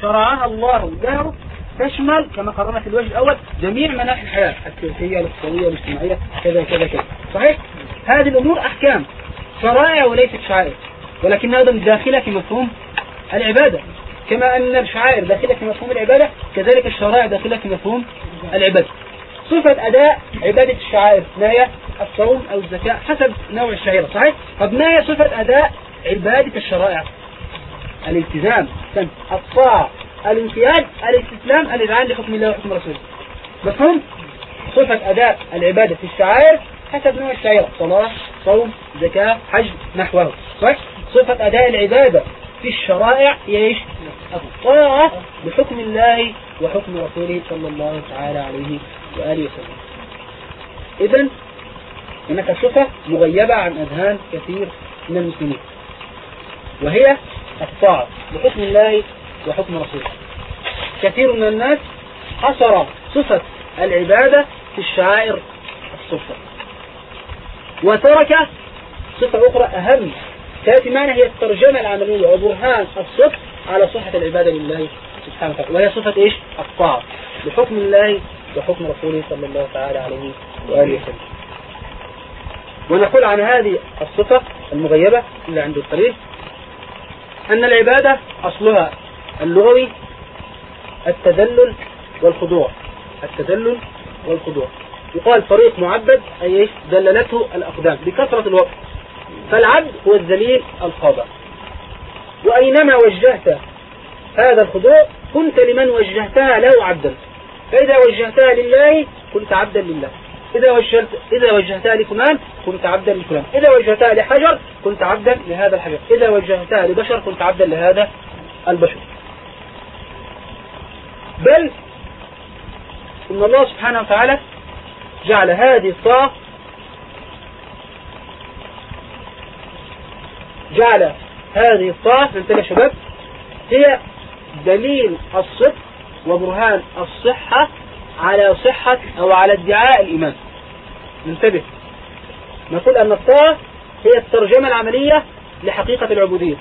شرعها الله له تشمل كما قررنا في الوجه الأول جميع مناحي الحياة السياسية الاقتصادية الاجتماعية كذا كذا كذا. صحيح؟ هذه الأمور أحكام. شرائع وليست شعائر ولكنها أيضا داخلة في مفهوم العبادة. كما أن الشعائر داخلة في مفهوم العبادة كذلك الشرائع داخلة في مفهوم العبادة. صفة أداء عبادة الشعائر ما هي؟ الصوم أو الزكاة حسب نوع الشعيرة صحيح؟ طب ما هي صفة أداء عبادة الشرائع؟ الالتزام الطاعة الانقياد الاستسلام الإذعان لحكم الله وحكم رسوله مفهوم؟ صفة أداء العبادة في الشعائر حسب نوع الشعيرة صلاة صوم زكاة حج نحوه صح؟ صفة أداء العبادة في الشرائع هي إيش؟ الطاعة بحكم الله وحكم رسوله صلى الله تعالى عليه وآله وسلم إذا هناك صفة مغيبة عن أذهان كثير من المسلمين وهي الطاعة بحكم الله وحكم رسوله. كثير من الناس حصر صفة العبادة في الشعائر الصفة. وترك صفة أخرى أهم. تأتي معنا هي الترجمة العملية وبرهان الصف على صحة العبادة لله سبحانه وتعالى. وهي صفة إيش؟ الطاعة. بحكم الله وحكم رسوله صلى الله تعالى عليه وآله وسلم. ونقول عن هذه الصفة المغيبة اللي عند القليل. أن العبادة أصلها اللغوي التدلل والخضوع. التدلل والخضوع. يقال طريق معبد أي دللته الأقدام بكثرة الوقت. فالعبد هو الذليل الخاضع وأينما وجهت هذا الخضوع كنت لمن وجهتها له عبدا. فإذا وجهتها لله كنت عبدا لله. إذا وجهت إذا وجهتها لفلان كنت عبدا لفلان. إذا وجهتها لحجر كنت عبدا لهذا الحجر. إذا وجهتها لبشر كنت عبدا لهذا البشر. بل إن الله سبحانه وتعالى جعل هذه الطاعة جعل هذه الطاعة انتبه شباب هي دليل الصدق وبرهان الصحة على صحة أو على ادعاء الإيمان. انتبه. نقول أن الطاعة هي الترجمة العملية لحقيقة العبودية.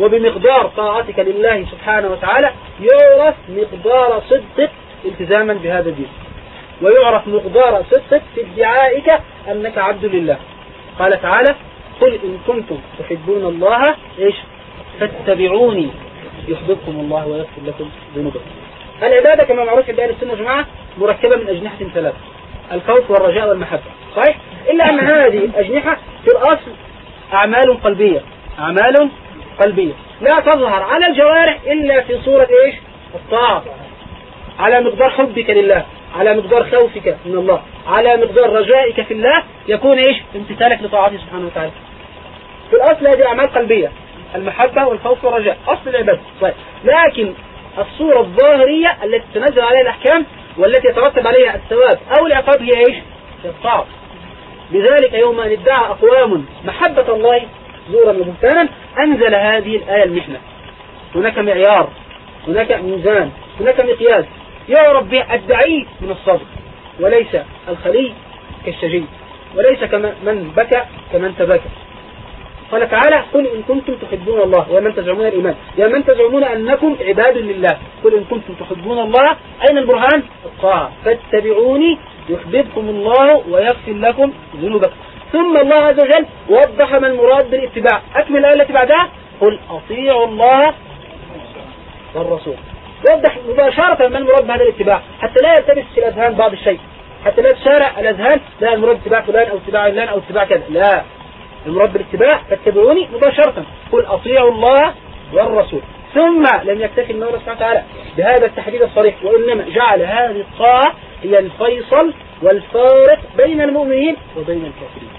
وبمقدار طاعتك لله سبحانه وتعالى يعرف مقدار صدقك التزاما بهذا الدين. ويعرف مقدار صدقك في ادعائك أنك عبد لله. قال تعالى قل إن كنتم تحبون الله إيش؟ فاتبعوني يحببكم الله ويغفر لكم ذنوبكم. العبادة كما معروف عند أهل السنة والجماعة مركبة من أجنحة ثلاثة. الخوف والرجاء والمحبة. صحيح؟ إلا أن هذه الأجنحة في الأصل أعمال قلبية. أعمال قلبية. لا تظهر على الجوارح إلا في صورة إيش؟ الطاعة. على مقدار حبك لله على مقدار خوفك من الله على مقدار رجائك في الله يكون إيش؟ امتثالك لطاعته سبحانه وتعالى. في الأصل هذه أعمال قلبية. المحبة والخوف والرجاء. أصل العبادة. طيب. لكن الصورة الظاهرية التي تنزل عليها الأحكام والتي يترتب عليها الثواب أو العقاب هي إيش؟ الطاعة لذلك يوم أن ادعى أقوام محبة الله زورا وبهتانا أنزل هذه الآية المحنة. هناك معيار هناك ميزان هناك مقياس. يعرف به الدعي من الصبر وليس الخلي كالشجي وليس كمن بكى كمن تبكى. قال تعالى قل إن كنتم تحبون الله ومن تزعمون الإيمان. يا من تزعمون أنكم عباد لله. قل إن كنتم تحبون الله. أين البرهان؟ الطاعة. فاتبعوني يحببكم الله ويغفر لكم ذنوبكم. ثم الله عز وجل وضح ما المراد بالاتباع. أكمل الآية التي بعدها. قل أطيعوا الله والرسول. وضح مباشرة ما المراد بهذا الاتباع. حتى لا يلتبس في الأذهان بعض الشيء. حتى لا تشارع الأذهان. لا المراد اتباع فلان أو اتباع فلان أو اتباع كذا. لا. المراد بالاتباع فاتبعوني مباشرة. قل أطيعوا الله والرسول. ثم لم يكتفي الله سبحانه وتعالى بهذا التحديد الصريح وإنما جعل هذه الطاعة هي الفيصل والفارق بين المؤمنين وبين الكافرين.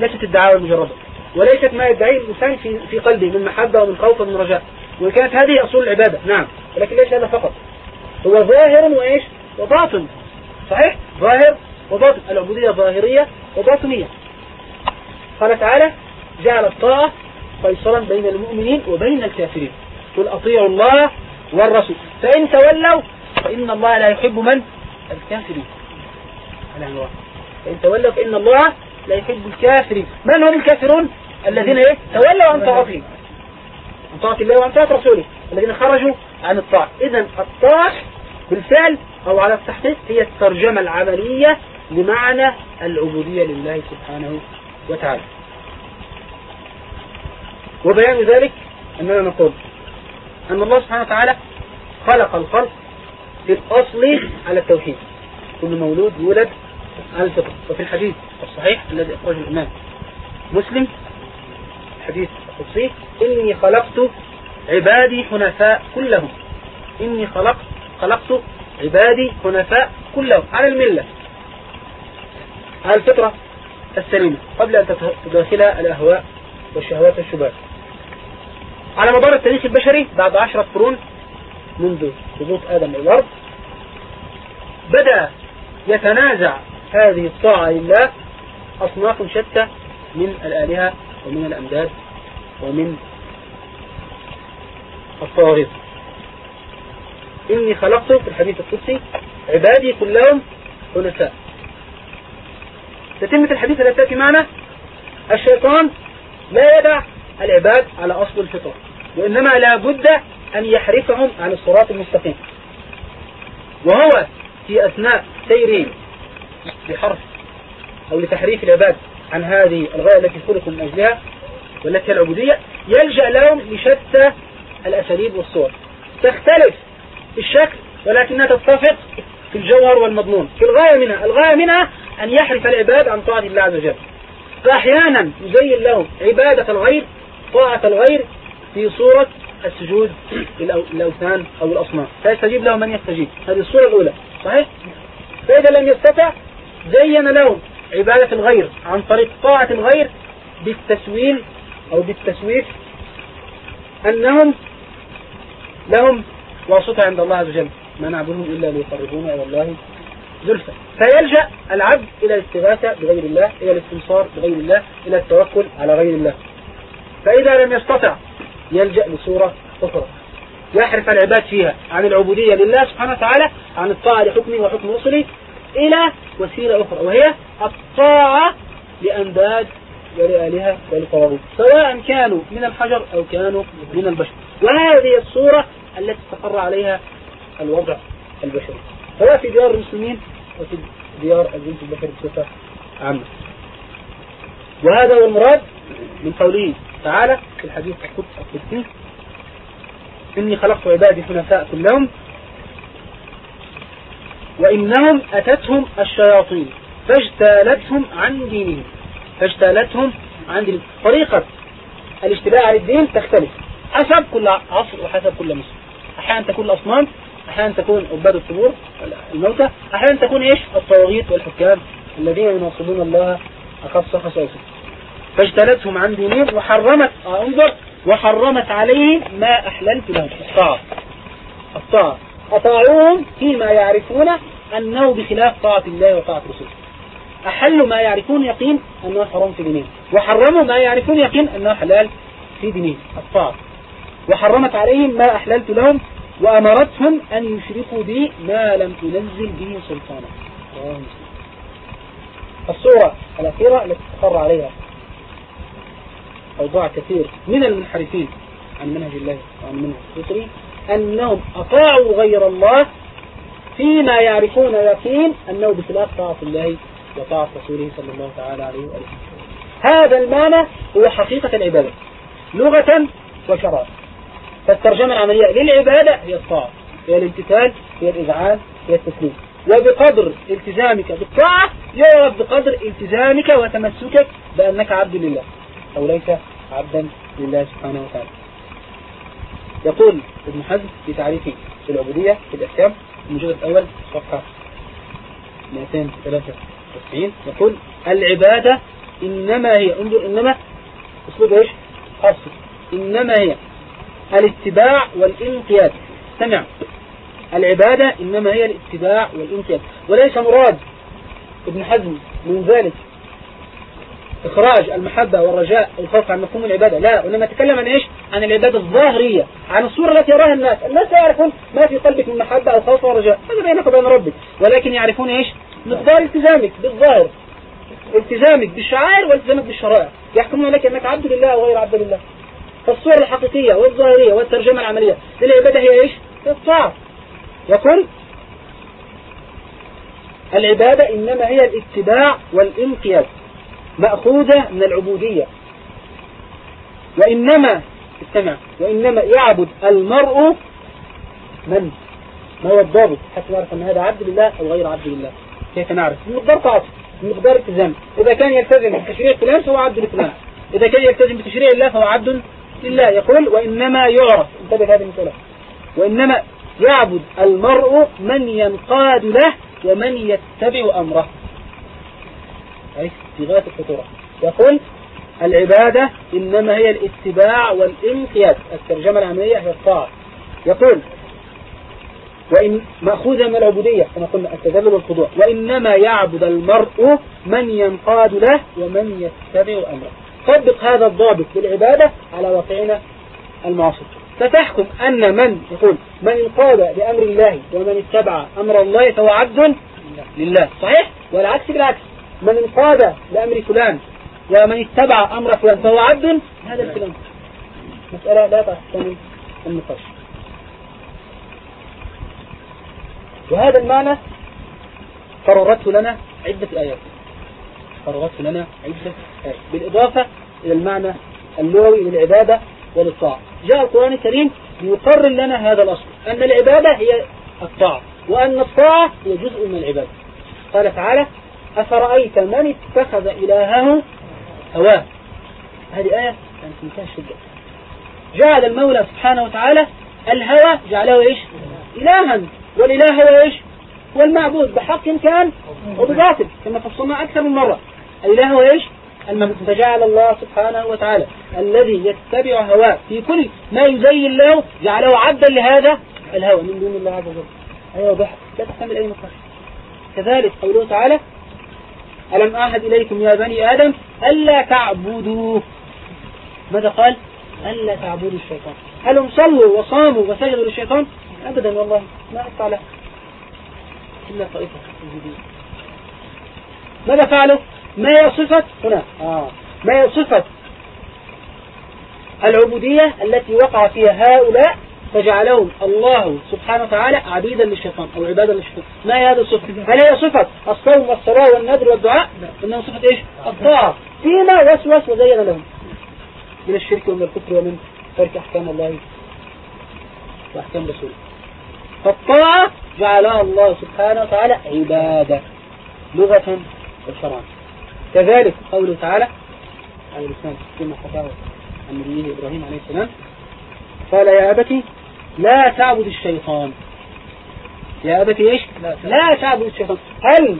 ليست الدعاوى المجردة وليست ما يدعيه الإنسان في في قلبه من محبة ومن خوف ومن رجاء. وكانت هذه أصول العبادة نعم ولكن ليس هذا فقط. هو ظاهر وإيش؟ وباطن. صحيح؟ ظاهر وباطن. العبودية ظاهرية وباطنية. قال تعالى جعل الطاعة فيصلا بين المؤمنين وبين الكافرين. قل أطيعوا الله والرسول. فإن تولوا فإن الله لا يحب من؟ الكافرين. فإن تولوا فإن الله لا يحب الكافرين. من هم الكافرون؟ الذين إيه؟ تولوا عن طاعته. عن طاعة الله وعن طاعة رسوله. الذين خرجوا عن الطاعة. إذا الطاعة بالفعل أو على التحقيق هي الترجمة العملية لمعنى العبودية لله سبحانه وتعالى. وبيان ذلك أننا نقول أن الله سبحانه وتعالى خلق الخلق في الأصل على التوحيد. كل مولود يولد على الفطر وفي الحديث الصحيح الذي أخرجه الإمام مسلم. حديث القدسي إني خلقت عبادي حنفاء كلهم. إني خلقت خلقت عبادي حنفاء كلهم. على الملة. على الفطرة. السليمة قبل أن تداخلها الأهواء والشهوات والشبهات على مدار التاريخ البشري بعد عشرة قرون منذ هبوط آدم الأرض بدأ يتنازع هذه الطاعة لله أصناف شتى من الآلهة ومن الأمداد ومن الطواغيت. إني خلقت في الحديث القدسي عبادي كلهم حنفاء. تتمة الحديث التي تأتي معنا؟ الشيطان لا يدع العباد على أصل الفطرة وإنما لا بد أن يحرفهم عن الصراط المستقيم. وهو في أثناء سيره لحرف أو لتحريف العباد عن هذه الغاية التي خلقوا من أجلها والتي هي العبودية يلجأ لهم لشتى الأساليب والصور. تختلف في الشكل ولكنها تتفق في الجوهر والمضمون. في الغاية منها الغاية منها أن يحرف العباد عن طاعة الله عز وجل. فأحيانا يزين لهم عبادة الغير طاعة الغير في صورة السجود للأوثان أو الأصنام. فيستجيب له من يستجيب. هذه الصورة الأولى صحيح؟ فإذا لم يستطع زين لهم عبادة الغير عن طريق طاعة الغير بالتسويل أو بالتسويف أنهم لهم واسطة عند الله عز وجل. ما نعبدهم إلا ليقربونا إلى الله زلفى فيلجأ العبد إلى الاستغاثة بغير الله إلى الاستنصار بغير الله إلى التوكل على غير الله. فإذا لم يستطع يلجأ لصورة أخرى. يحرف العباد فيها عن العبودية لله سبحانه وتعالى عن الطاعة لحكمه وحكم رسله إلى وسيلة أخرى وهي الطاعة لأنداد ولآلهة ولطواغيت سواء كانوا من الحجر أو كانوا من البشر. وهذه الصورة التي استقر عليها الوضع البشري. سواء في ديار المسلمين وفي ديار الجنس البشري بصفة عامة. وهذا هو المراد من قوله تعالى في الحديث القدسي إني خلقت عبادي حنفاء كلهم وإنهم أتتهم الشياطين فاجتالتهم عن دينهم. فاجتالتهم عن دينهم. طريقة الاشتباه على الدين تختلف حسب كل عصر وحسب كل مسلم أحيانا تكون الأصنام أحيانا تكون عباد القبور الموتى أحيانا تكون إيش؟ الطواغيت والحكام الذين يناصبون الله أخص خصائصه. فاجتلتهم عن دينهم وحرمت آه، أنظر وحرمت عليهم ما أحللت لهم. الطاعة. الطاعة. أطاعوهم فيما يعرفون أنه بخلاف طاعة الله وطاعة رسوله. أحلوا ما يعرفون يقين أنه حرام في دينهم. وحرموا ما يعرفون يقين أنه حلال في دينهم. الطاعة. وحرمت عليهم ما أحللت لهم وأمرتهم أن يشركوا بي ما لم تنزل به سلطانا. الصورة الأخيرة التي استقر عليها أوضاع كثير من المنحرفين عن منهج الله وعن منهج الفطري أنهم أطاعوا غير الله فيما يعرفون يقين أنه بخلاف طاعة الله وطاعة رسوله صلى الله تعالى عليه وآله هذا المعنى هو حقيقة العبادة لغة وشرعا فالترجمة العملية للعبادة هي الطاعة هي الامتثال هي الإذعان هي التسليم. وبقدر التزامك بالطاعة يعرف بقدر التزامك وتمسكك بأنك عبد لله أو ليس عبدا لله سبحانه وتعالى. يقول ابن حزم في تعريفه في العبودية في الإحكام المجلد الأول صفحة 293 يقول العبادة إنما هي انظر إنما أسلوب إيش؟ أصل إنما هي الاتباع والانقياد. سمع. العبادة إنما هي الاتباع والانقياد. وليس مراد ابن حزم من ذلك إخراج المحبة والرجاء والخوف عن مفهوم العبادة. لا وإنما تكلم عن إيش؟ عن العبادة الظاهرية عن الصورة التي يراها الناس. الناس لا يعرفون ما في قلبك من محبة أو خوف ورجاء هذا بينك وبين ربك. ولكن يعرفون إيش؟ مقدار التزامك بالظاهر. التزامك بالشعائر والتزامك بالشرائع. يحكمون لك أنك عبد لله وغير عبد لله. فالصورة الحقيقية والظاهرية والترجمة العملية. للعبادة هي إيش؟ الطاعة يقول العبادة إنما هي الاتباع والانقياد مأخوذة من العبودية. وإنما استمع وإنما يعبد المرء من؟ ما هو الضابط؟ حتى نعرف أن هذا عبد لله أو غير عبد لله. كيف نعرف؟ مقدار طاعته مقدار التزام. إذا كان يلتزم بتشريع فلان فهو عبد لفلان. إذا كان يلتزم بتشريع الله فهو عبد لله يقول وإنما يعرف. انتبه هذه المسألة. وإنما يعبد المرء من ينقاد له ومن يتبع أمره. أي في غاية الخطورة. يقول العبادة إنما هي الاتباع والانقياد. الترجمة العملية هي الطاعة. يقول وإن مأخوذة من العبودية كما قلنا التذلل والخضوع. وإنما يعبد المرء من ينقاد له ومن يتبع أمره. طبق هذا الضابط بالعبادة على واقعنا المعاصر فتحكم أن من يقول من انقاد بأمر الله ومن اتبع أمر الله فهو عبد لله. صحيح؟ والعكس بالعكس. من انقاد بأمر فلان ومن اتبع أمر فلان فهو عبد. هذا الكلام. مسألة لا تحتمل النقاش. وهذا المعنى قررته لنا عدة آيات. قررته لنا عدة آيات. بالإضافة إلى المعنى اللغوي للعبادة وللطاعة. جاء القرآن الكريم ليقرر لنا هذا الأصل أن العبادة هي الطاعة وأن الطاعة هي جزء من العبادة. قال تعالى أفرأيت من اتخذ إلهه هواه؟ هذه آية كانت منتهى الشدة جعل المولى سبحانه وتعالى الهوى جعله إيش؟ إلها. والإله هو إيش؟ هو المعبود بحق كان وبباطل كما فصلنا أكثر من مرة. هو إيش؟ فجعل الله سبحانه وتعالى الذي يتبع هواه في كل ما يزين له جعله عبدا لهذا الهوى من دون الله عز وجل. أيوة بحق لا تحتمل أي نقاش كذلك قوله تعالى ألم أعهد إليكم يا بني آدم ألا تعبدوا ماذا قال؟ ألا تعبدوا الشيطان. هل هم صلوا وصاموا وسجدوا للشيطان؟ أبدا والله ما أقطع له إلا طائفة ماذا فعلوا؟ ما هي صفة؟ هنا. آه. ما هي صفة؟ العبودية التي وقع فيها هؤلاء فجعلهم الله سبحانه وتعالى عبيدا للشيطان أو عبادا للشيطان. ما هي هذه الصفة؟ هل هي صفة الصوم والصلاة والنذر والدعاء؟ إنها صفة إيش؟ الطاعة. فيما وسوس وزين لهم. من الشرك ومن الكفر ومن ترك أحكام الله وأحكام رسوله. فالطاعة جعلها الله سبحانه وتعالى عبادة لغة وشرعا. كذلك قوله تعالى على لسان كما حكاه عن نبيه إبراهيم عليه السلام قال يا أبتي لا تعبد الشيطان. يا أبتي إيش؟ لا, لا تعبد الشيطان. هل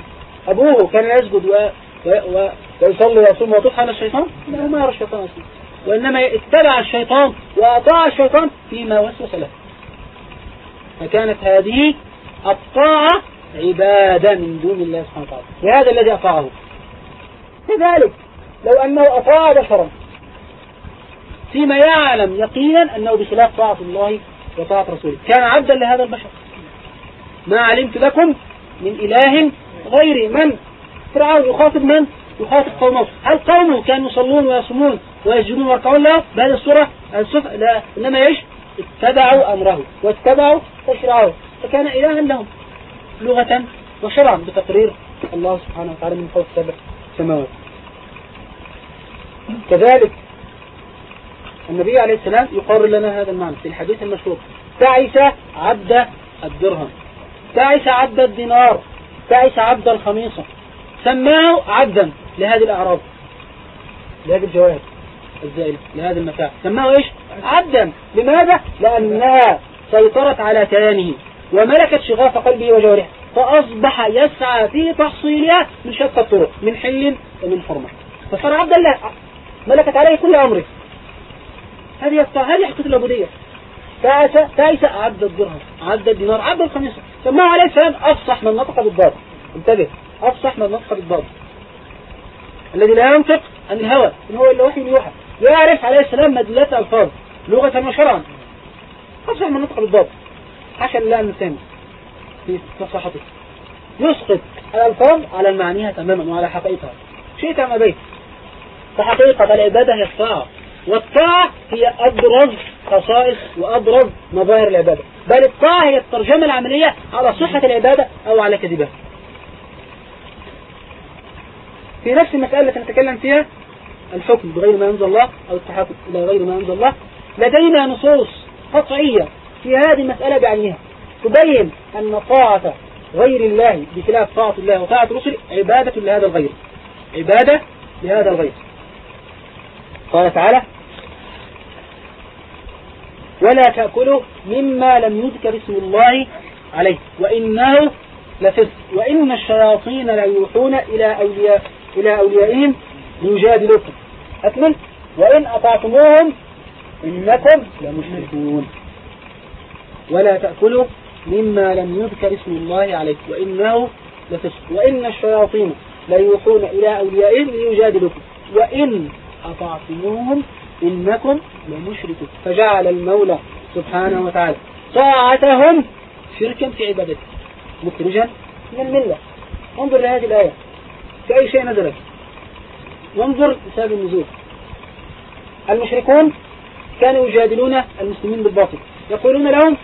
أبوه كان يسجد و... و... و... ويصلي ويصوم ويطوف على الشيطان؟ لا ما يرى الشيطان أصلا. وإنما اتبع الشيطان وأطاع الشيطان فيما وسوس له. فكانت هذه الطاعة عبادة من دون الله سبحانه وتعالى. وهذا الذي أطاعه. كذلك لو أنه أطاع بشرا فيما يعلم يقينا أنه بخلاف طاعة الله وطاعة رسوله. كان عبدا لهذا البشر. ما علمت لكم من إله غيري من؟ فرعون يخاطب من؟ يخاطب قومه. هل قومه كانوا يصلون ويصومون ويسجدون ويركعون؟ له بهذه الصورة الصفة لا. إنما إيش؟ اتبعوا أمره واتبعوا تشرعه فكان إلها لهم. لغة وشرعا بتقرير الله سبحانه وتعالى من فوق سبع سماوات كذلك النبي عليه السلام يقرر لنا هذا المعنى في الحديث المشهور. تعس عبد الدرهم. تعس عبد الدينار. تعس عبد الخميصة سماه عبدا لهذه الأعراض لهذه الجواهر الزائلة لهذا المتاع. سماه إيش؟ عبدا. لماذا؟ لأنها سيطرت على كيانه وملكت شغاف قلبه وجوارحه فأصبح يسعى في تحصيلها من شتى الطرق من حل ومن حرمة. فصار عبدا لا ملكت عليه كل أمره. هذه هذه حقيقة العبودية تعس تعس عبد الدرهم عبد الدينار عبد الخميسة سماه عليه السلام أفصح من نطق بالضاد انتبه. أفصح من نطق بالضاد الذي لا ينطق عن الهوى إن هو إلا وحي يوحى. يعرف عليه السلام مدلات ألفاظ لغة وشرعا. أفصح من نطق بالضاد حاشا لله النسان في فصاحته يسقط الألفاظ على المعانيها تماما وعلى حقيقتها شيء أم أبيت. فحقيقة العبادة هي الطاعة. والطاعة هي أبرز خصائص وأبرز مظاهر العبادة. بل الطاعة هي الترجمة العملية على صحة العبادة أو على كذبها. في نفس المسألة التي نتكلم فيها الحكم بغير ما أنزل الله أو التحاكم إلى غير ما أنزل الله لدينا نصوص قطعية في هذه المسألة بعينها. تبين أن طاعة غير الله بخلاف طاعة الله وطاعة الرسل عبادة لهذا الغير. عبادة لهذا الغير. قال تعالى ولا تأكلوا مما لم يذكر اسم الله عليه وإنه لفسق. وإن الشياطين ليوحون إلى أولياء إلى أوليائهم ليجادلوكم أكمل. وإن أطعتموهم إنكم لمشركون. ولا تأكلوا مما لم يذكر اسم الله عليه وإنه لفسق. وإن الشياطين ليوحون إلى أوليائهم ليجادلوكم وإن أطعتموهم إنكم لمشركون. فجعل المولى سبحانه وتعالى طاعتهم شركا في عبادته مخرجا من الملة. انظر لهذه الآية. في أي شيء نزلت. وانظر لسبب النزول. المشركون كانوا يجادلون المسلمين بالباطل. يقولون لهم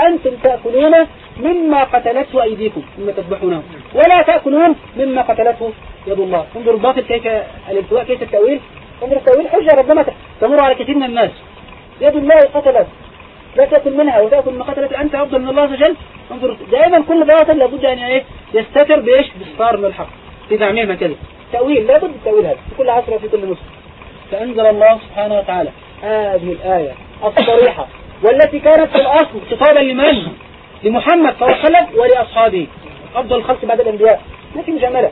أنتم تأكلون مما قتلته أيديكم مما تذبحونه ولا تأكلون مما قتلته يد الله. انظر الباطل كيف الالتواء كيف التأويل. انظر التأويل حجة ربما تمر على كثير من الناس. يد الله قتلت. لا تأكل منها وتأكل ما قتلت. أنت أفضل من الله عز وجل. انظر دائما كل باطل لابد أن إيه؟ يستتر بإيش؟ بستار من الحق. في تعميم كذا. تأويل لابد التأويل هذا. في كل عصر وفي كل مسلم. فأنزل الله سبحانه وتعالى هذه الآية الصريحة والتي كانت في الأصل خطابا لمن؟ لمحمد صلى الله عليه وسلم ولأصحابه. أفضل الخلق بعد الأنبياء. لكن مجاملة.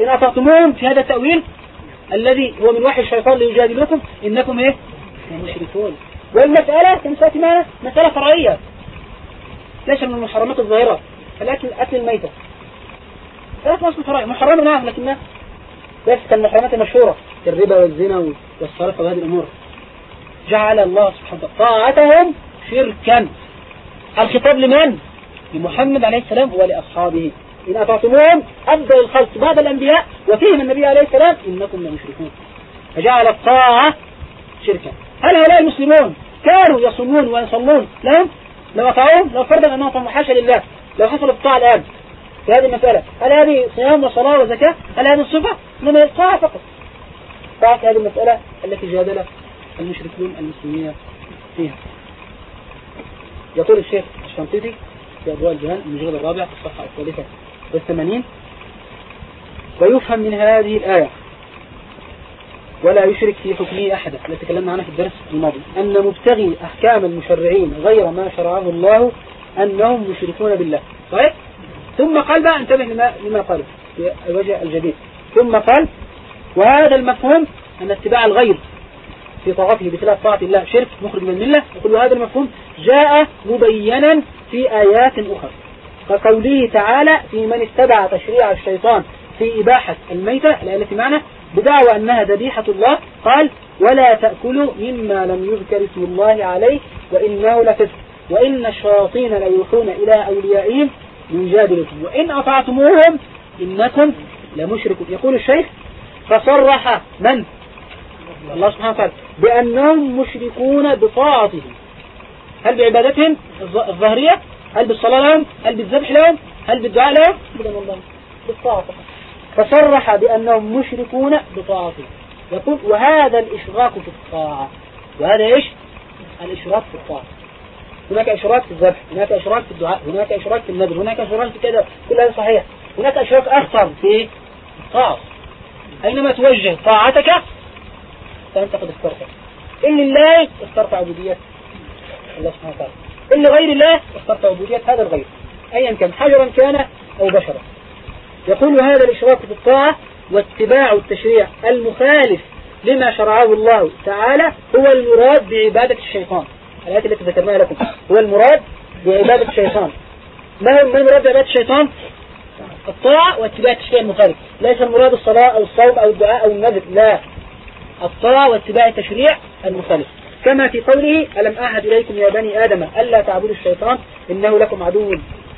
إن أطعتموهم في هذا التأويل الذي هو من وحي الشيطان ليجادلكم إنكم إيه؟ مشركون والمسألة كمسألة ما مسألة فرعية. ليس من المحرمات الظاهرة الأكل أكل الميتة. ثلاث أصل فرعية محرمة نعم لكنها بس كالمحرمات المشهورة. الربا والزنا والصرف وهذه الأمور. جعل الله سبحانه وتعالى طاعتهم شركا. الخطاب لمن؟ لمحمد عليه السلام ولأصحابه. إن أطعتموهم أفضل الخلق بعد الأنبياء وفيهم النبي عليه السلام إنكم لمشركون. فجعل الطاعة شركا. هل هؤلاء المسلمون كانوا يصومون ويصلون؟ لهم؟ لو أطاعوهم لو فرضا أنهم حاشا لله لو حصلت الطاعة الآن في هذه المسألة هل هذه صيام وصلاة وزكاة؟ هل هذه الصفة؟ إنما الطاعة فقط. طاعة هذه المسألة التي جادل المشركون المسلمين فيها. يقول الشيخ الشنطيطي في أبواب الجهان المجلد الرابع في الصفحة الثالثة. والثمانين. ويفهم من هذه الآية ولا يشرك في حكمه أحدا. التي تكلمنا عنها في الدرس الماضي. أن مبتغي أحكام المشرعين غير ما شرعه الله أنهم مشركون بالله. صحيح؟ ثم قال بقى انتبه لما, لما قاله. في الوجه الجديد. ثم قال وهذا المفهوم أن اتباع الغير في طاعته بخلاف طاعة الله شرك مخرج من الملة. يقول هذا المفهوم جاء مبينا في آيات أخرى. كقوله تعالى في من اتبع تشريع الشيطان في إباحة الميتة التي معنا بدعوى أنها ذبيحة الله قال ولا تأكلوا مما لم يذكر اسم الله عليه وإنه لفسق وإن الشياطين ليوحون إلى أوليائهم يجادلكم وإن أطعتموهم إنكم لمشركون. يقول الشيخ فصرح من؟ الله سبحانه وتعالى بأنهم مشركون بطاعته هل بعبادتهم الظاهرية هل بالصلاة لهم هل بالذبح لهم هل بالدعاء الله بالطاعة. فصرح بأنهم مشركون بطاعته يقول وهذا الإشراك في الطاعة. وهذا إيش؟ الإشراك في الطاعة. هناك إشراك في الذبح هناك إشراك في الدعاء هناك إشراك في النذر هناك إشراك في كذا. كل هذا صحيح. هناك إشراك أخطر في الطاعة. أينما توجه طاعتك فأنت قد اخترت إن لله اخترت عبودية الله سبحانه وتعالى. إن لغير الله اخترت عبودية هذا الغير. أيا كان حجرا كان أو بشرا. يقول هذا الإشراك في الطاعة واتباع التشريع المخالف لما شرعه الله تعالى هو المراد بعبادة الشيطان. الآيات التي ذكرناها لكم. هو المراد بعبادة الشيطان. ما هو المراد بعبادة الشيطان؟ الطاعة واتباع التشريع المخالف. ليس المراد الصلاة أو الصوم أو الدعاء أو النذر. لا. الطاعة واتباع التشريع المخالف. كما في قوله ألم أعهد إليكم يا بني آدم ألا تعبدوا الشيطان إنه لكم عدو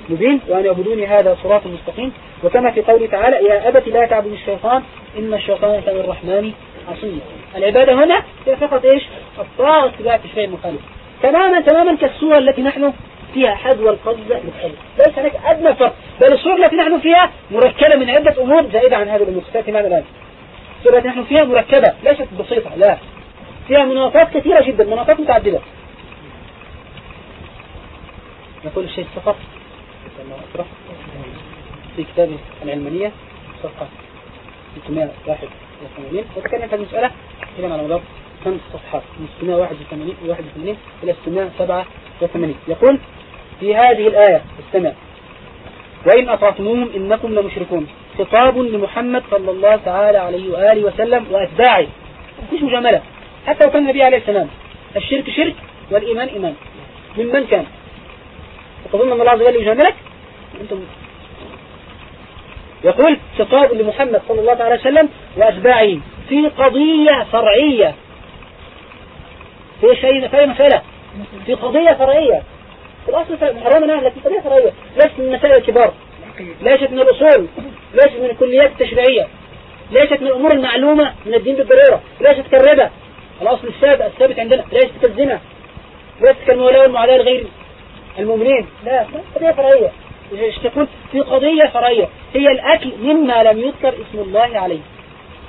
مبين وأن يعبدوني هذا صراط مستقيم. وكما في قوله تعالى يا أبت لا تعبدوا الشيطان إن الشيطان كان الرحمن عصيا. العبادة هنا هي فقط إيش؟ الطاعة واتباع التشريع المخالف تماما تماما كالصورة التي نحن فيها حذو القبضة بالحلم ليس هناك أدنى فرق بل الصورة التي نحن فيها مركبة من عدة أمور زائدة عن هذه الأمور الآن الصورة التي نحن فيها مركبة ليست بسيطة لا. فيها مناطات كثيرة جدا مناطات متعددة. نقول الشيء فقط في كتابه العلمانية صفحة 681 وتكلم في المسألة. كلام على مدار خمس صفحات من 681 81 إلى 687 يقول في هذه الآية استمع. وإن أطعتموهم إنكم لمشركون. خطاب لمحمد صلى الله تعالى عليه وآله وسلم وأتباعه. مش مجاملة. حتى لو كان النبي عليه السلام. الشرك شرك والإيمان إيمان. من من كان؟ تظن أن الله عز وجل يجاملك؟ أنتم يقول خطاب لمحمد صلى الله عليه وسلم وأتباعه في قضية فرعية. في شيء في مسألة؟ في قضية فرعية. في الأصل محرمة لكن قضية فرعية. ليست من المسائل الكبار. ليست من الأصول. ليست من الكليات التشريعية. ليست من الأمور المعلومة من الدين بالضرورة. ليست كالربا. الأصل الثابت الثابت عندنا. ليست كالزنا ليست كالمولاة والمعاداة لغير المؤمنين؟ لا قضية فرعية. تكون؟ في قضية فرعية. هي الأكل مما لم يذكر اسم الله عليه.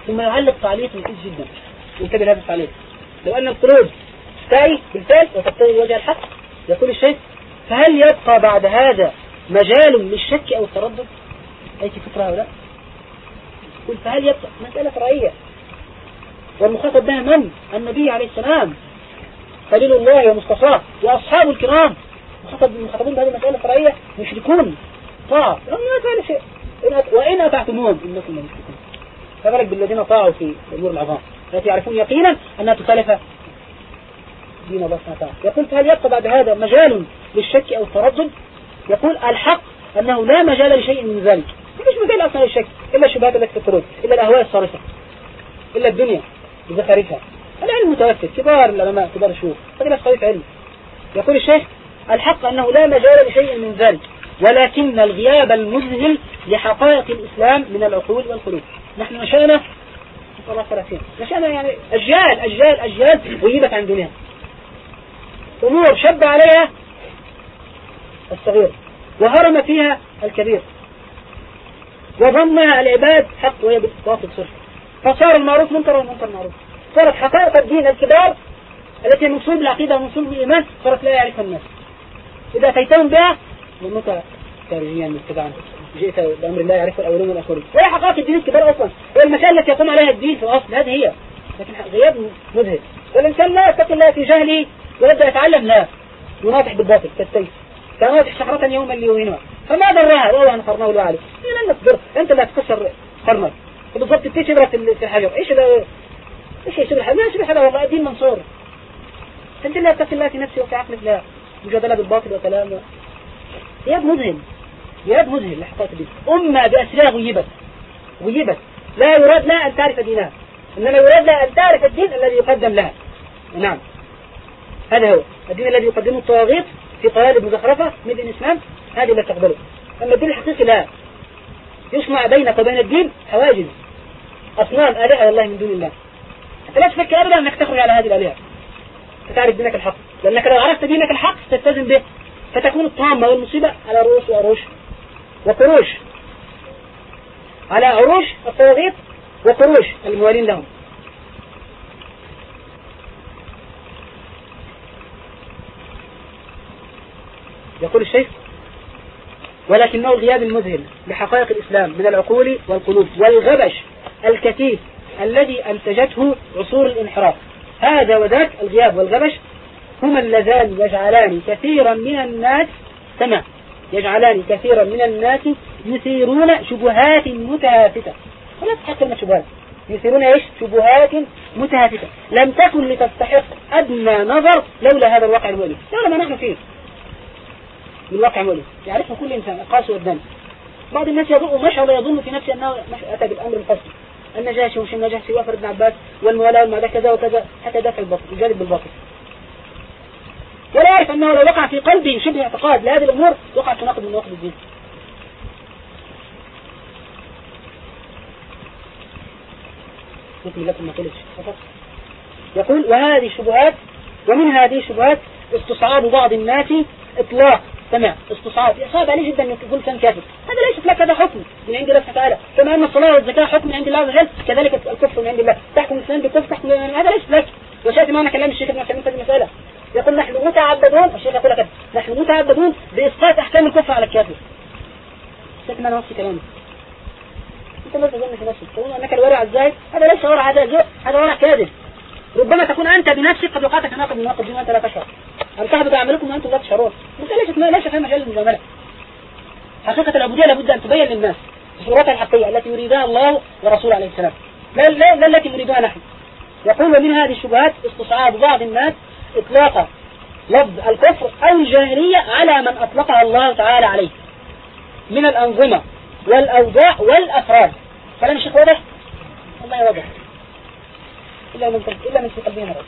ثم يعلق تعليق مفيد جدا. انتبه لهذا التعليق. لو أن القلوب تستعي بالفعل وتبتغي وجه الحق يقول الشيخ فهل يبقى بعد هذا مجال للشك أو التردد؟ أي فكرة هؤلاء؟ يقول فهل يبقى؟ مسألة فرعية. والمخاطب بها من؟ النبي عليه السلام. خليل الله ومصطفاه وأصحاب الكرام. مخاطب المخاطبين بهذه المسألة الفرعية مشركون. طاعة. ما فعل شيء. وإن أطعتموهم إنكم مشركون فبالك بالذين طاعوا في الأمور العظام. التي يعرفون يقينا أنها تخالف دين الله سبحانه وتعالى. يقول فهل يبقى بعد هذا مجال للشك أو التردد؟ يقول الحق أنه لا مجال لشيء من ذلك. مفيش مجال أصلا للشك. إلا الشبهات التي تخرج إلا الأهواء الصارفة إلا الدنيا. بزخارفها العلم متوسط كبار العلماء كبار الشيوخ هذه بس قضية علم يقول الشيخ الحق أنه لا مجال لشيء من ذلك ولكن الغياب المذهل لحقائق الإسلام من العقول والقلوب. نحن نشأنا نشأنا يعني أجيال أجيال أجيال غيبت عن دنيا أمور شب عليها الصغير وهرم فيها الكبير. وظنها العباد حق وهي باطل صرف فصار المعروف منكر والمنكر معروف. صارت حقائق الدين الكبار التي من صلب العقيدة ومن صلب الإيمان صارت لا يعرفها الناس. إذا أتيتهم بها ظنك خارجيا متبعا. جئت بأمر الله يعرفه الأولون والآخرين وهي حقائق الدين الكبار أصلا. والمسائل التي يقوم عليها الدين في الأصل هذه هي. لكن غياب مذهل. والإنسان لا يتقي الله في جهله ويبدأ يتعلم لا. يناطح بالباطل كالسيف كناطح شحرة يوما ليوهنها فما ضرها؟ وهو أن قرنه له عليه لن تصبر أنت اللي هتكسر قرنك. بالضبط تشبرة في الحجر؟ ده إيش يشبه الحجر ما يشبه الحجر والله الدين منصور. أنت اللي هتتقي الله في نفسي وفي عقلك لا. مجادلة بالباطل وكلام غياب مذهل غياب مذهل لحقائق الدين أمة بأسرها غيبت غيبت. لا يراد لها أن تعرف دينها. إنما يراد لها أن تعرف الدين الذي يقدم لها. نعم. هذا هو. الدين الذي يقدمه الطواغيت في قوالب مزخرفة من الإسلام هذه لا تقبله. أما الدين الحقيقي لا. يصنع بينك وبين الدين حواجز. أصنام آلهة الله من دون الله. أنت لا تفكر أبدا أنك تخرج على هذه الآلهة. فتعرف دينك الحق. لأنك لو عرفت دينك الحق تلتزم به. فتكون الطامة والمصيبة على رؤوس وأروش وقروش. على عروش الطواغيت وقروش الموالين لهم. يقول الشيخ ولكنه الغياب المذهل لحقائق الإسلام من العقول والقلوب والغبش الكثيف الذي أنتجته عصور الانحراف. هذا وذاك الغياب والغبش هما اللذان يجعلان كثيرا من الناس سمع يجعلان كثيرا من الناس يثيرون شبهات متهافتة. ولا تحق كلمة شبهات. يثيرون إيش؟ شبهات متهافتة. لم تكن لتستحق أدنى نظر لولا هذا الواقع المؤلم. لولا ما نحن فيه. من واقع المؤلم. يعرفه كل إنسان القاسي والدم. بعض الناس يظن الله يظن في نفسه أنه أتى بالأمر الفصل النجاشي ومش النجاشي؟ وفر ابن عباس والمولاة والمعدة كذا وكذا حتى دفع الباطل الجانب بالباطل. ولا يعرف أنه لو وقع في قلبه شبه اعتقاد لهذه الأمور وقع تناقض من نواقض الدين. لكم ما قلتش يقول وهذه الشبهات ومن هذه الشبهات استصعاب بعض الناس إطلاق سمع استصعاب. صعب عليه جدا أن يقول كان كافر. هذا ليس لك هذا حكم من عند الله وتعالى كما أن الصلاة والزكاة حكم من عند الله عز وجل كذلك الكفر من عند الله. تحكم الإسلام بالكفر تحكم هذا ليس لك وشاهد معنا كلام الشيخ ابن عثيمين في المسألة يقول نحن متعبدون الشيخ يقول كده نحن متعبدون بإسقاط أحكام الكفر على الكافر. ما نفس كلامي أنت ما تظن في نفسك. تقول أنك الورع إزاي هذا ليس ورع هذا هذا ورع كاذب. ربما تكون أنت بنفسك قد وقعت تناقض من ناقض لا تشعر. ان تهبط اعمالكم وأنتم لا تشعرون ليست ما ليس في مجال المجامله حقيقة العبودية لابد أن تبين للناس صورتها الحقيقية التي يريدها الله ورسوله عليه السلام. لا لا, لا التي نريدها نحن. يقول ومن هذه الشبهات استصعاب بعض الناس إطلاق لفظ الكفر أو الجاهلية على من أطلقها الله تعالى عليه. من الأنظمة والأوضاع والأفراد. كلام الشيخ واضح؟ والله واضح. إلا من إلا من في قلبه مرض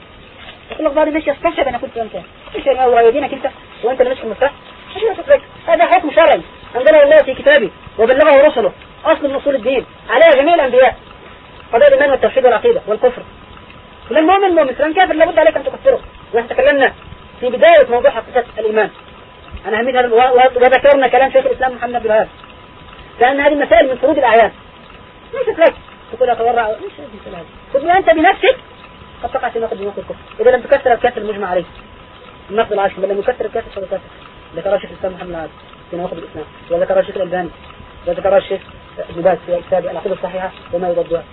يقول لك بعض الناس يستصعب أنا كنت أنت. إيش هو يدينك أنت. وأنت اللي ماسك المفتاح. هذا حكم شرعي أنزله الله في كتابه وبلغه رسله. أصل من أصول الدين. عليها جميع الأنبياء. قضايا الإيمان والتوحيد والعقيدة والكفر. فلما مؤمن مؤمن. فلان كافر لابد عليك أن تكفره. ونحن تكلمنا في بداية موضوع حقيقة الإيمان. أنا هميد هذا وذكرنا كلام شيخ الإسلام محمد بن الوهاب لأن هذه مسائل من فروض الأعيان. ليست لك. تقول أتورع إيش هذه تقول أنت بنفسك قد تقع في نقد نقد الكفر إذا لم تكسر الكافر المجمع عليه. النقد العاشر لم يكسر الكافر فهو كافر ذكر الشيخ الإسلام محمد العاد في نواقض الإسلام. وذكر الشيخ الألباني. وذكر الشيخ ابن باز في كتاب العقيدة الصحيحة وما يضدها.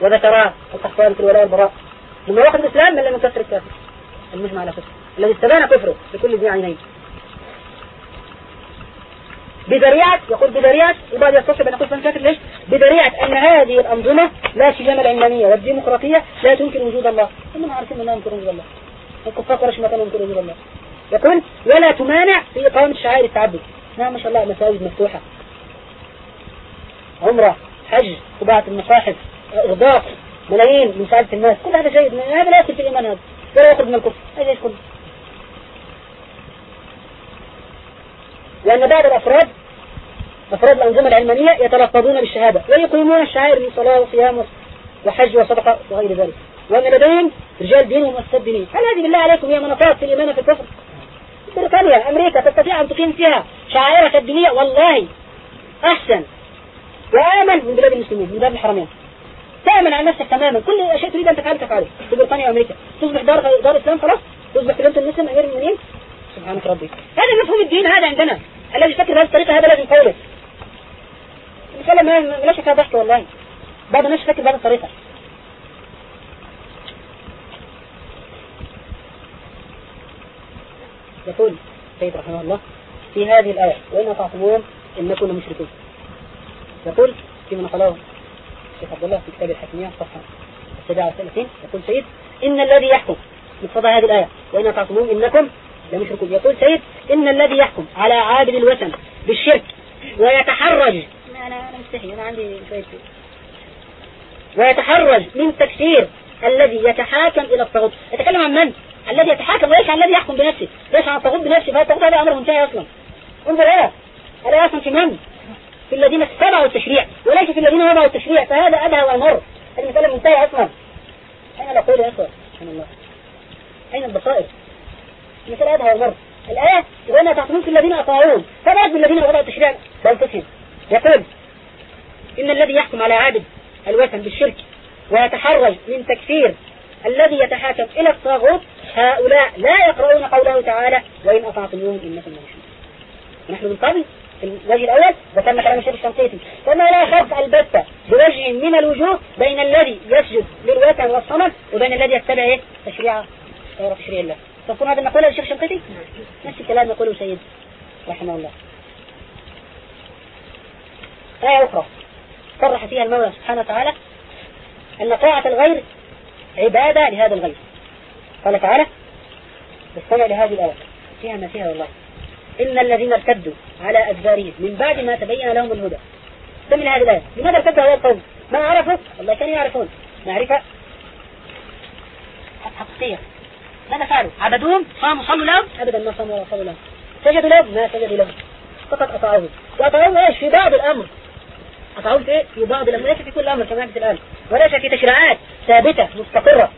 وذكر القحطاني في الولاء والبراء. من نواقض الإسلام من لم يكسر الكافر المجمع على كفر الذي استبان كفره لكل ذي عينين بذريعة يقول بذريعة وبعد يستصحب أن يقول فانكاتر ليش؟ بذريعة أن هذه الأنظمة لا سيما العلمانية والديمقراطية لا تنكر وجود الله. إنما عارفين أنها ينكر وجود الله. الكفار قرش ما كانوا ينكر وجود الله. يقول ولا تمانع في إقامة شعائر التعبد. نعم ما شاء الله مساجد مفتوحة. عمرة حج طباعة المصاحف إغضاق ملايين من مساعدة الناس. كل هذا جيد هذا لا يدخل في الإيمان هذا. ولا يأخذ من الكفر. هذا يدخل لأن بعض الأفراد أفراد الأنظمة العلمانية يتلفظون بالشهادة ويقيمون الشعائر من صلاة وصيام وحج وصدقة وغير ذلك. وأن لديهم رجال دين ومؤسسات دينية هل هذه بالله عليكم هي مناطات في الإيمان في الكفر؟ بريطانيا أمريكا تستطيع أن تقيم فيها شعائرك الدينية والله أحسن. وآمن من بلاد المسلمين من بلاد الحرمين. تأمن عن نفسك تماما. كل شيء تريد أن تفعله تفعله. في بريطانيا وأمريكا. تصبح دار دار إسلام خلاص. تصبح في المسلم أمير المؤمنين. سبحانك ربي. هذا مفهوم الدين هذا عندنا. الذي يفكر بهذه الطريقة هذا لازم قوله المسألة ما لا شك فيها ضحك والله بعض الناس يفكر بهذه الطريقة. يقول سيد رحمه الله في هذه الآية وإن أطعتموهم إنكم لمشركون يقول فيما نقله الشيخ عبد الله في كتاب الحكمية صفحة 37 يقول سيد إن الذي يحكم مقتضى هذه الآية وإن أطعتموهم إنكم لمشركون يقول سيد إن الذي يحكم على عابد الوثن بالشرك ويتحرج أنا أنا مستحي أنا عندي شوية ويتحرج من تكسير الذي يتحاكم إلى الطاغوت. يتكلم عن من؟ الذي يتحاكم وليس عن الذي يحكم بنفسه. ليس عن الطاغوت بنفسه؟ فهذا الطاغوت هذا أمر منتهي أصلا؟ انظر إيه هذا أصلا في من؟ في الذين اتبعوا التشريع. وليس في الذين وضعوا التشريع. فهذا أدهى وأمر المسألة منتهية أصلا. أين العقول يا أخوة؟ سبحان الله. أين البصائر؟ المسألة أدهى وأمر الآية وإن تعطمون في الذين أطاعون فبعد بالذين وضعوا التشريع بأنفسهم. يقول إن الذي يحكم على عابد الوثن بالشرك ويتحرج من تكفير الذي يتحاكم إلى الطاغوت هؤلاء لا يقرؤون قوله تعالى وإن أطعتموهم إنكم لمشركون نحن في الوجه الأول ذكرنا كلام الشيخ الشنقيطي. فما لا فرق البتة بوجه من الوجوه بين الذي يسجد للوثن والصنم وبين الذي يتبع إيه؟ تشريع غير تشريع الله. تفهم هذا المقولة للشيخ الشنقيطي نفس الكلام يقوله سيد رحمه الله. آية أخرى صرح فيها المولى سبحانه وتعالى أن طاعة الغير عبادة لهذا الغير. قال تعالى استمع لهذه الآية. فيها ما فيها والله. إن الذين ارتدوا على أدبارهم من بعد ما تبين لهم الهدى. استمع هذه الآية. لماذا ارتد هؤلاء القوم؟ ما عرفوا؟ والله كانوا يعرفون. معرفة حقيقية. ماذا فعلوا؟ عبدوهم؟ صاموا صلوا لهم؟ أبدا ما صاموا صلوا لهم. سجدوا لهم؟ ما سجدوا لهم. فقط أطاعوه وأطاعوه إيش؟ في بعض الأمر. أطاعوه في إيه؟ في بعض الأمر. ليس في كل أمر كما يحدث الآن. وليس في تشريعات ثابتة مستقرة.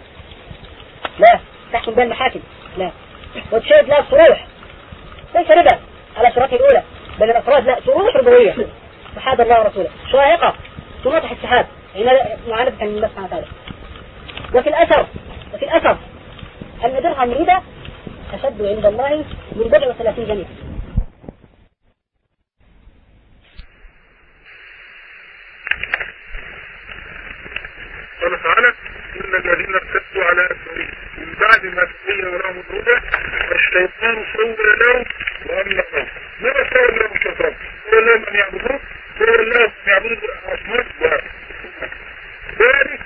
لا. تحكم بها المحاكم لا. وتشهد لها الصروح. ليس ربا على صورته الأولى بل الأفراد لا. صروح ربوية. محاد الله ورسوله. شائقة. تناطح السحاب. معاندة من الله سبحانه وتعالى وفي الأثر وفي الأثر أن درهم ربا أشد عند الله من بضع وثلاثين جنيه. قال تعالى إن الذين ارتدوا على أدبارهم من بعد ما تبين لهم الهدى الشيطان سول لهم وأملهم ماذا سول لهم الشيطان؟ سول لهم يعبدوه سول يعبدوا الأصنام ذلك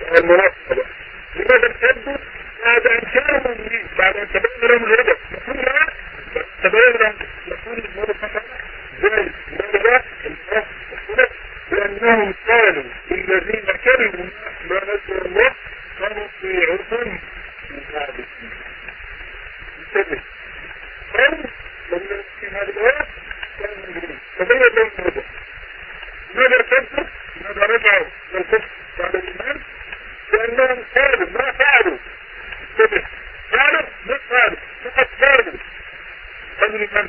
لماذا ارتدوا بعد أن كانوا بعد أن تبين لهم الهدى تبين لهم يقول الهدى مثلا ذلك لماذا المناقضة لأنهم قالوا الذين كرهوا ما نزل الله فنطيعكم في بعد انتبه قالوا لما الآية كانوا مجرمين تبين لهم الهدى ماذا كذبوا؟ ماذا رجعوا للكفر بعد الإيمان؟ لأنهم قالوا ما فعلوا انتبه قالوا ما فعلوا فقد قالوا. قبل من؟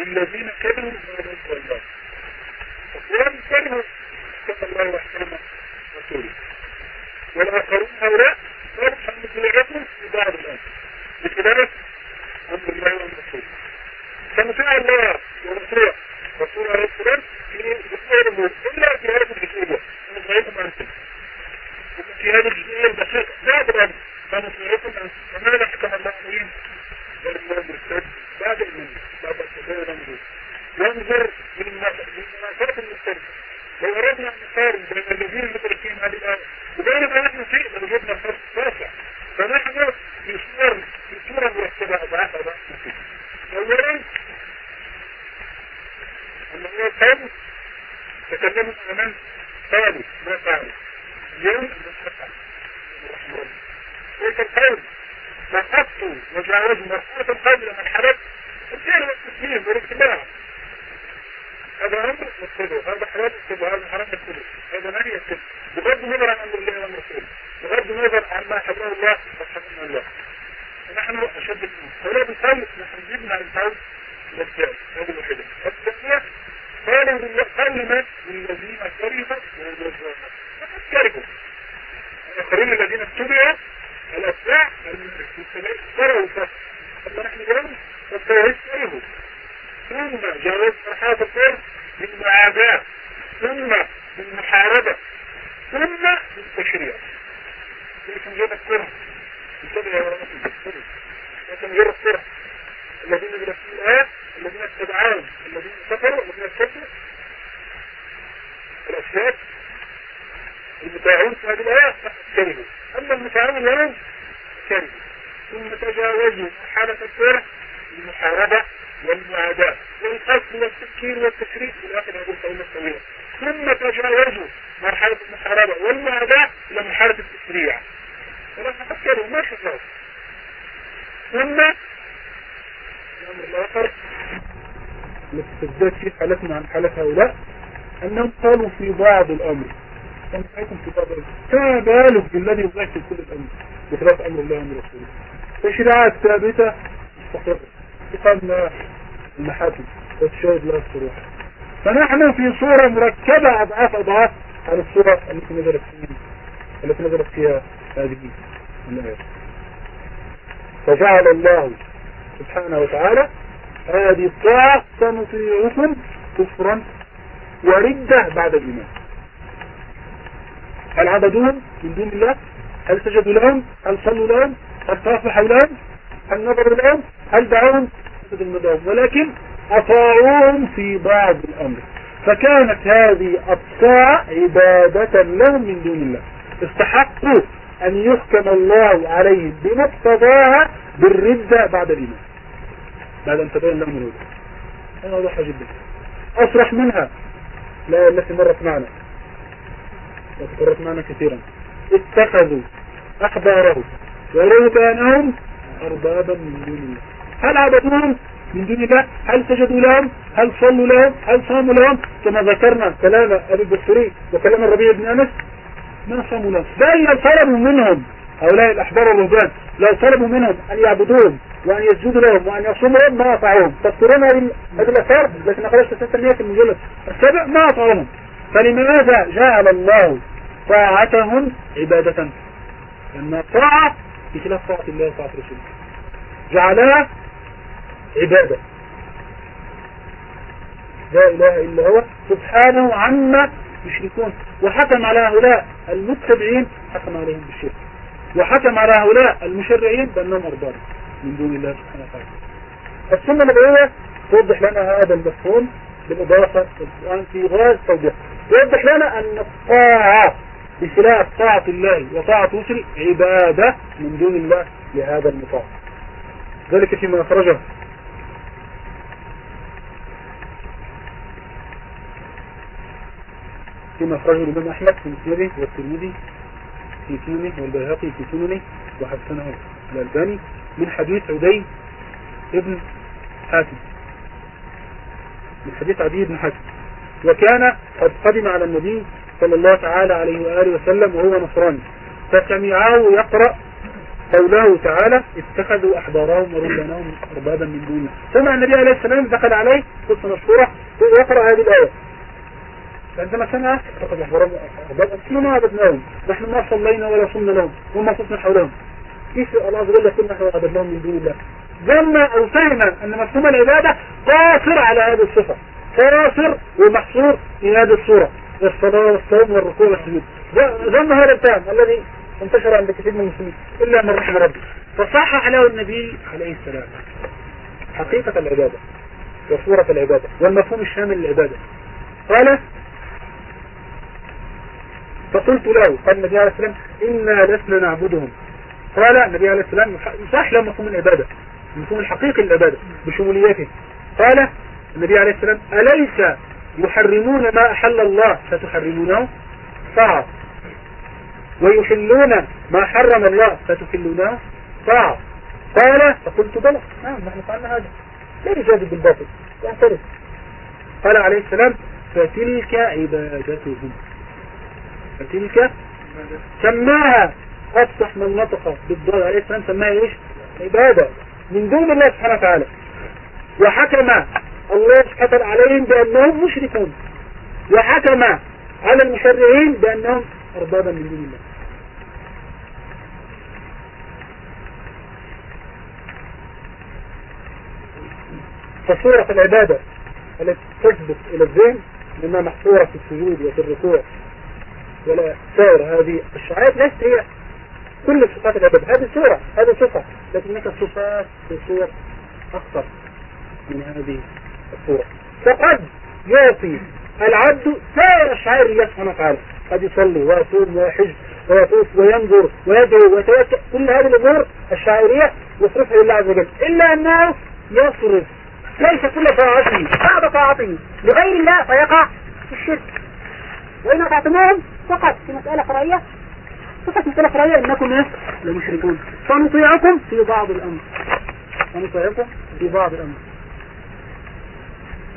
الذين كرهوا ما نزل الله. ولم يكرهوا كما الله واحترم رسوله. والآخرون هؤلاء قالوا سنطيعكم في بعض الأمر بخلاف أمر الله. والرسول سنطيع الله ونطيع رسول عليه السلام في الأمور إلا في هذه الجزئية سنطيعكم أنتم في هذه الجزئية البسيطة. بعد الأمر سنطيعكم أنتم فماذا حكم الله عليهم ولله بالسد بعد الأمر بعد التفاير الأمر ينظر من المناسبات المختلفة لو أردنا أن نقارن بين الذين مدركين وبين ما نحن فيه لوجدنا فرق واسع فنحن في مرتبة أضعاف أضعاف أولا أن هو قال تكلموا عن من قالوا ما فعلوا اليوم نستطيع رحمه الله كيف القول فقدتوا وجاوزوا مرحلة القول لما الحرج الدين والتسليم والاتباع هذا أمر يتبعه هذا حلال يتبعه هذا حرام يتبعه هذا نهي يتبعه بغض النظر عن أمر الله والرسول بغض النظر عن ما حبه الله وحبنا الله. نحن أشد منه ولا بقول نحن جبنا القول للجاي هذه الوحيدة. الثانية قالوا لله قال لمن؟ للذين كرهوا فقد كرهوا. الاخرين الذين اتبعوا الاتباع المتبعين كرهوا فقط. أما نحن اليوم فالتوحيد كرهوا ثم جاوز مرحلة الكفر بالمعاداة ثم بالمحاربة ثم بالتشريع ليس مجرد الكره انتبه يا الكره ليس مجرد الكره الذين بلسوا الآيات الذين اتبعون الذين كفروا الذين كفروا الأشياء المتاعون في هذه الآيات كرهوا أما اليوم كرهوا ثم تجاوزوا مرحلة الكره بالمحاربة والمعاداة. والقصد والتفكير والتشريك إلى آخر هذه الكلمة الطويلة ثم تجاوزوا مرحلة المحاربة والمعاداة إلى مرحلة التشريع ولا تفكروا ما الله ثم الأمر الآخر. تزداد في حالتنا عن حالة هؤلاء أنهم قالوا في بعض الأمر. كان بالك بالذي يضيع في كل الأمر بخلاف أمر الله وأمر رسوله. تشريعات ثابتة مستقرة اتقادنا المحاكم والشهد لها الصروح فنحن في صورة مركبة أضعاف أضعاف على الصورة التي نزلت فيها التي نزلت فيها هذه الآيات فجعل الله سبحانه وتعالى هذه الطاعة سنطيعكم كفرا وردة بعد الإيمان. هل عبدوهم من دون الله هل سجدوا لهم؟ هل صلوا لهم؟ هل طافوا حولهم هل نظروا لهم؟ هل دعوهم؟ ولكن أطاعوهم في بعض الأمر. فكانت هذه الطاعة عبادة لهم من دون الله. استحقوا أن يحكم الله عليهم بمقتضاها بالردة بعد الإيمان. بعد أن تبين لهم الهدى هذا واضحة جدا. أصرح منها. لا التي مرت معنا. وتكررت معنا كثيرا. اتخذوا أحبارهم ورهبانهم أربابا من دون الله. هل عبدوهم من دون الله؟ هل سجدوا لهم؟ هل صلوا لهم؟ هل صاموا لهم؟ كما ذكرنا كلام أبي البصري وكلام الربيع بن أنس. ما صاموا لهم؟ بل لو طلبوا منهم هؤلاء الأحبار والرهبان لو طلبوا منهم أن يعبدوهم وأن يسجدوا لهم وأن يصوموا لهم ما أطاعوهم. تذكرون هذه الأثار خلاص تسميها في المجلد السابع ما أطاعوهم. فلماذا جعل الله طاعتهم عبادة؟ لأن الطاعة بخلاف طاعة الله وطاعة رسوله. جعلها عبادة. لا إله إلا هو. سبحانه عما يشركون. وحكم على هؤلاء المتبعين حكم عليهم بالشرك. وحكم على هؤلاء المشرعين بأنهم أرباب من دون الله سبحانه وتعالى. السنة النبوية توضح لنا هذا المفهوم بالإضافة الآن في غاز توضيح. توضح لنا أن الطاعة بخلاف طاعة الله وطاعة رسله عبادة من دون الله لهذا المطاع. ذلك فيما أخرجه. فيما أخرجه الإمام أحمد في مسنده والترمذي في سننه والبيهقي في سننه وحسنه الألباني من حديث عدي ابن حاتم. من حديث عدي بن حاتم وكان قد قدم على النبي صلى الله تعالى عليه وآله وسلم وهو نصراني. فسمعه يقرأ قوله تعالى اتخذوا أحبارهم ورهبانهم أربابا من دونه سمع النبي عليه السلام دخل عليه قصة مشهورة يقرأ هذه الآية. فعندما سمع اتخذوا أحبارهم أربابا ما عبدناهم؟ نحن ما صلينا ولا صمنا لهم وما صفنا حولهم. كيف الله عز وجل نحن عبدناهم من دون الله؟ ظن أو فهم أن مفهوم العبادة قاصر على هذه الصفة. قاصر ومحصور في هذه الصورة. الصلاة والصوم والركوع والسجود. ظن هذا الفهم الذي انتشر عند كثير من المسلمين. إلا من رحم ربي. فصحح له النبي عليه السلام حقيقة العبادة وصورة العبادة والمفهوم الشامل للعبادة. قال فقلت له قال النبي عليه السلام إنا لسنا نعبدهم. قال النبي عليه السلام يصح له مفهوم العبادة. المفهوم الحقيقي للعبادة بشموليته قال النبي عليه السلام أليس يحرمون ما أحل الله؟ فتحرمونه صعب. ويحلون ما حرم الله؟ فتحلونه صعب. قال فقلت بلى. نعم نحن فعلنا هذا. لا يجادل بالباطل يعترف. قال عليه السلام فتلك عبادتهم. فتلك سماها أفصح من نطق بالضال عليه السلام سماها إيش؟ عبادة. من دون الله سبحانه وتعالى. وحكم الله سبحانه عليهم بأنهم مشركون. وحكم على المشرعين بأنهم أربابا من دون الله. فصورة العبادة التي تثبت إلى الذهن لما محصورة في السجود وفي الركوع. ولا سائر هذه الشعائر ليست هي كل صفات العبادة هذه صورة هذه صفة. لكن هناك صفات في صور أخطر من هذه الصورة فقد يعطي العبد سائر الشعائر لله سبحانه وتعالى. قد يصلي ويصوم ويحج ويطوف وينظر ويدعو ويتوكل. كل هذه الأمور الشعائرية يصرفها لله عز وجل. إلا أنه يصرف. ليس كل طاعته. بعد طاعته. لغير الله فيقع في الشرك. وإن أطعتموهم فقط. في مسألة فرعية فقط مسألة فرعية إنكم إيه؟ لمشركون فنطيعكم في بعض الأمر. فنطيعكم في بعض الأمر.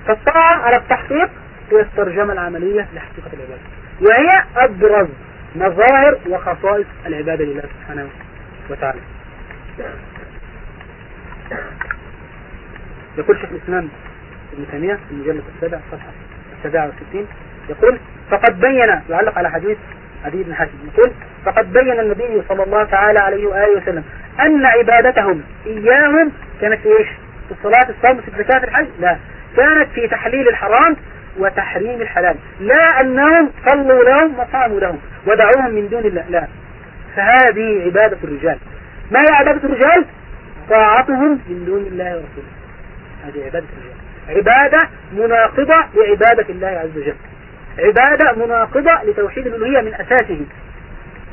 فالطاعة على التحقيق هي الترجمة العملية لحقيقة العبادة. وهي أبرز مظاهر وخصائص العبادة لله سبحانه وتعالى. يقول شيخ الإسلام ابن تيمية في المجلد السابع صفحة السابعة والستين يقول فقد بين يعلق على حديث عدي بن حاتم. يقول فقد بين النبي صلى الله تعالى عليه وآله وسلم أن عبادتهم إياهم كانت في إيش؟ في الصلاة الصوم في الزكاة الحج؟ لا. كانت في تحليل الحرام وتحريم الحلال. لا أنهم صلوا لهم وصاموا لهم ودعوهم من دون الله. لا. فهذه عبادة الرجال. ما هي عبادة الرجال؟ طاعتهم من دون الله ورسوله. هذه عبادة الرجال. عبادة مناقضة لعبادة الله عز وجل. عبادة مناقضة لتوحيد الألوهية من أساسه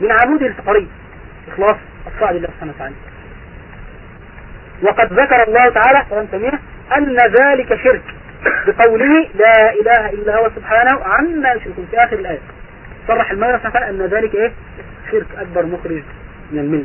من عموده الفقري إخلاص الصاع لله سبحانه وتعالى. وقد ذكر الله تعالى أن ذلك شرك بقوله لا إله إلا هو سبحانه عما يشركون. في آخر الآية صرح المولى سبحانه أن ذلك إيه؟ شرك أكبر مخرج من الملة.